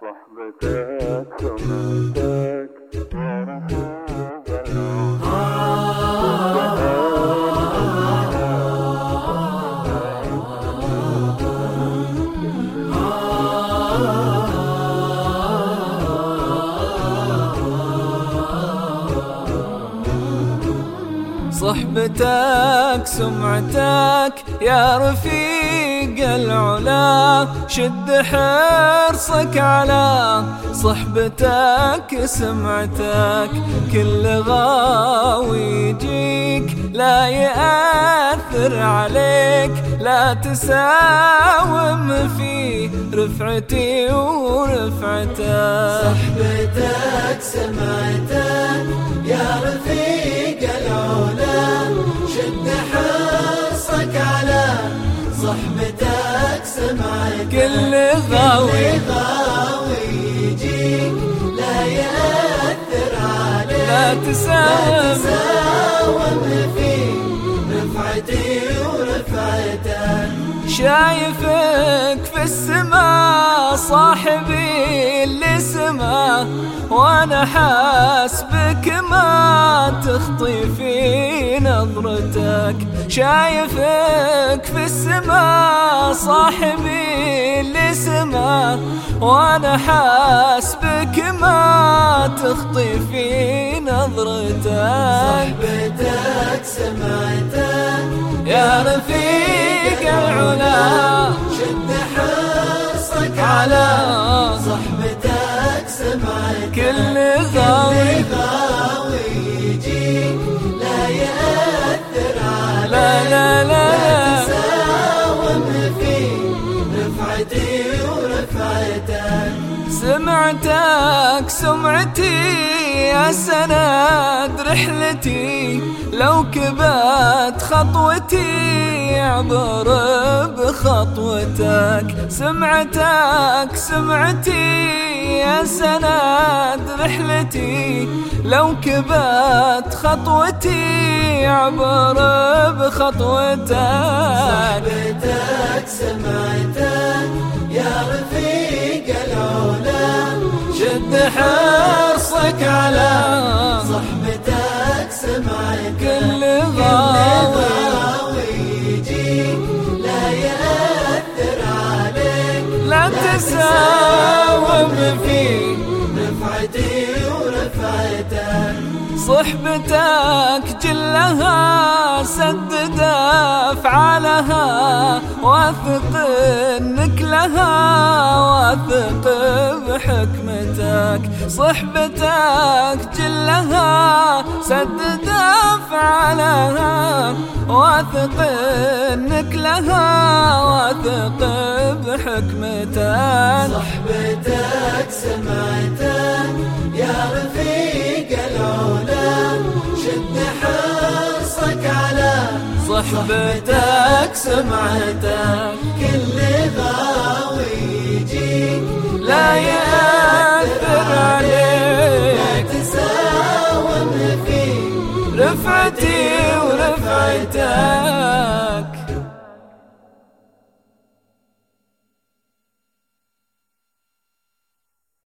صحبتك سمعتك يا صحبتك سمعتك يا رفيق العلا. شد حرصك على صحبتك سمعتك. كل غاوي يجيك لا يأثر عليك. لا تساوم في رفعتي ورفعتك. صحبتك سمعتك. صحبتك سمعتك كل غاوي. يجيك لا يأثر عليك. لا تساوم. في رفعتي ورفعتك شايفك في السماء صاحبي اللي سما وأنا حاسبك ما تخطي في نظرتك. شايفك صاحبي اللي سما وأنا حاسبك ما تخطي في نظرتك صحبتك سمعتك يا رفيق العلا شد حرصك على صحبتك سمعتك كل سمعتك سمعتي يا سند رحلتي. لو كبت خطوتي عبر بخطوتك. سمعتك سمعتي يا سند رحلتي. لو كبت خطوتي عبر بخطوتك. صحبتك سمعتك يا شد حرصك على صحبتك سمعتك كل غاوي يجيك لا يأثر عليك. لا تساوم في رفعتي ورفعتك. صحبتك جلها سدد افعالها واثق إنك لها واثق بحكمتك. صحبتك جلها سدد افعالها واثق إنك لها واثق بحكمتك. صحبتك سمعتك صحبتك سمعتك كل غاوي يجيك لا يأثر لا عليك تساوم في رفعتي ورفعتك.